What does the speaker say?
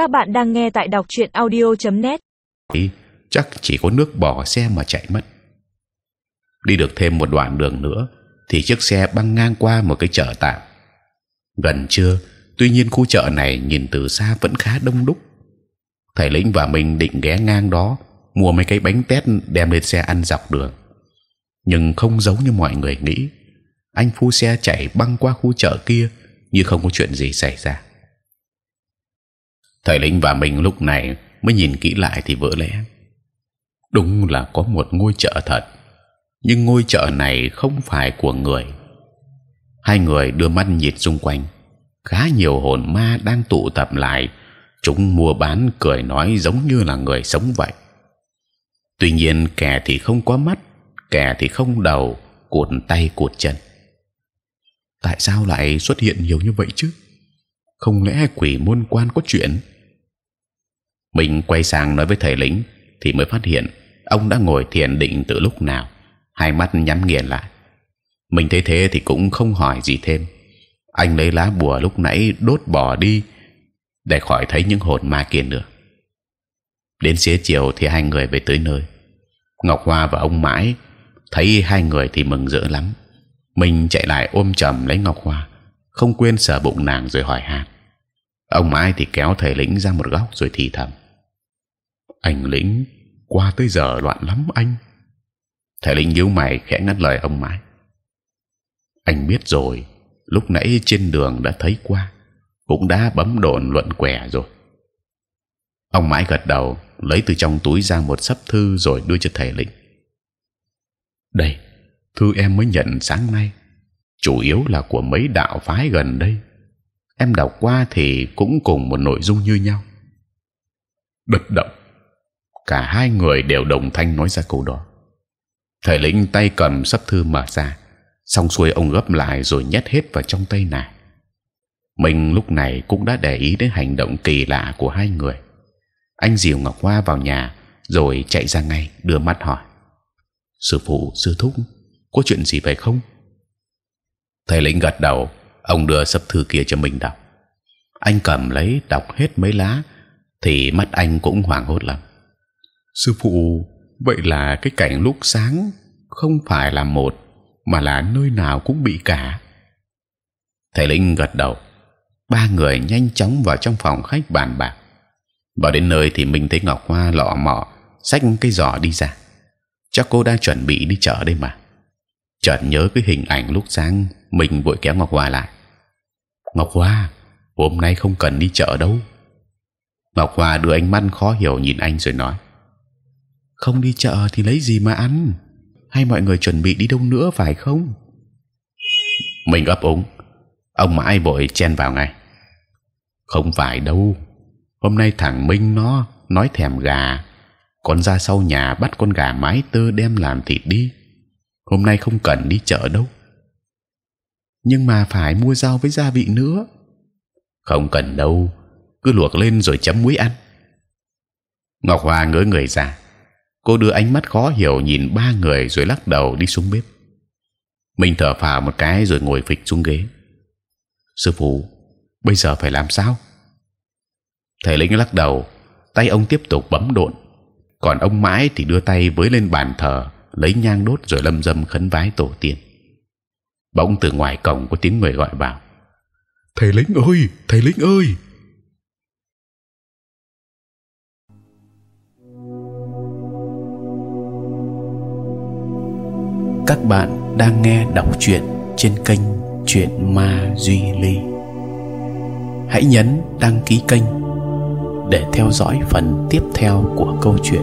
Các bạn đang nghe tại đọc truyện audio.net. Chắc chỉ có nước bỏ xe mà chạy mất. Đi được thêm một đoạn đường nữa, thì chiếc xe băng ngang qua một cái chợ tạm. Gần trưa, tuy nhiên khu chợ này nhìn từ xa vẫn khá đông đúc. Thầy lĩnh và mình định ghé ngang đó mua mấy cái bánh tét đem lên xe ăn dọc đường, nhưng không giống như mọi người nghĩ. Anh phu xe chạy băng qua khu chợ kia như không có chuyện gì xảy ra thầy lĩnh và mình lúc này mới nhìn kỹ lại thì vỡ lẽ. Đúng là có một ngôi chợ thật, nhưng ngôi chợ này không phải của người. Hai người đưa mắt nhìn xung quanh, khá nhiều hồn ma đang tụ tập lại. Chúng mua bán cười nói giống như là người sống vậy. Tuy nhiên kẻ thì không có mắt, kẻ thì không đầu cụt tay cụt chân. Tại sao lại xuất hiện nhiều như vậy chứ? Không lẽ quỷ môn quan có chuyện? Mình quay sang nói với thầy lính thì mới phát hiện ông đã ngồi thiền định từ lúc nào. Hai mắt nhắm nghiền lại. Mình thấy thế thì cũng không hỏi gì thêm. Anh lấy lá bùa lúc nãy đốt bỏ đi để khỏi thấy những hồn ma kia nữa. Đến xế chiều thì hai người về tới nơi. Ngọc hoa và ông mãi thấy hai người thì mừng rỡ lắm. Mình chạy lại ôm chầm lấy ngọc hoa, không quên sờ bụng nàng rồi hỏi han ông mãi thì kéo thầy lĩnh ra một góc rồi thì thầm. Anh lĩnh, qua tới giờ loạn lắm anh. Thầy lĩnh nhíu mày khẽ ngắt lời ông mãi anh biết rồi, lúc nãy trên đường đã thấy qua, cũng đã bấm đồn luận què rồi. Ông mãi gật đầu, lấy từ trong túi ra một sấp thư rồi đưa cho thầy lĩnh. Đây, thư em mới nhận sáng nay, chủ yếu là của mấy đạo phái gần đây em đọc qua thì cũng cùng một nội dung như nhau. Đất động. Cả hai người đều đồng thanh nói ra câu đó. Thầy lĩnh tay cầm sắp thư mở ra xong xuôi ông gấp lại rồi nhét hết vào trong tay nàng. Mình lúc này cũng đã để ý đến hành động kỳ lạ của hai người. Anh dìu ngọc hoa vào nhà rồi chạy ra ngay đưa mắt hỏi. Sư phụ sư thúc có chuyện gì phải không? Thầy lĩnh gật đầu ông đưa sấp thư kia cho mình đọc. Anh cầm lấy đọc hết mấy lá thì mắt anh cũng hoảng hốt lắm. Sư phụ vậy là cái cảnh lúc sáng không phải là một mà là nơi nào cũng bị cả. Thầy linh gật đầu. Ba người nhanh chóng vào trong phòng khách bàn bạc. Vào đến nơi thì mình thấy ngọc hoa lọ mọ xách cái giỏ đi ra. Chắc cô đang chuẩn bị đi chợ đây mà. Chợt nhớ cái hình ảnh lúc sáng mình vội kéo ngọc hoa lại ngọc hoa, hôm nay không cần đi chợ đâu. Ngọc hoa đưa ánh mắt khó hiểu nhìn anh rồi nói, không đi chợ thì lấy gì mà ăn? Hay mọi người chuẩn bị đi đâu nữa phải không? Mình ấp úng, ông mãi vội chen vào ngay. Không phải đâu, hôm nay thằng minh nó nói thèm gà, con ra sau nhà bắt con gà mái tơ đem làm thịt đi. Hôm nay không cần đi chợ đâu nhưng mà phải mua rau với gia vị nữa. Không cần đâu, cứ luộc lên rồi chấm muối ăn. Ngọc hoa ngỡ người ra. Cô đưa ánh mắt khó hiểu nhìn ba người rồi lắc đầu đi xuống bếp. Mình thở phào một cái rồi ngồi phịch xuống ghế. Sư phụ, bây giờ phải làm sao? Thầy lĩnh lắc đầu, tay ông tiếp tục bấm độn. Còn ông mãi thì đưa tay với lên bàn thờ, lấy nhang đốt rồi lâm dâm khấn vái tổ tiên bỗng từ ngoài cổng có tiếng người gọi vào. Thầy lĩnh ơi thầy lĩnh ơi! Các bạn đang nghe đọc truyện trên kênh truyện ma duy ly. Hãy nhấn đăng ký kênh để theo dõi phần tiếp theo của câu chuyện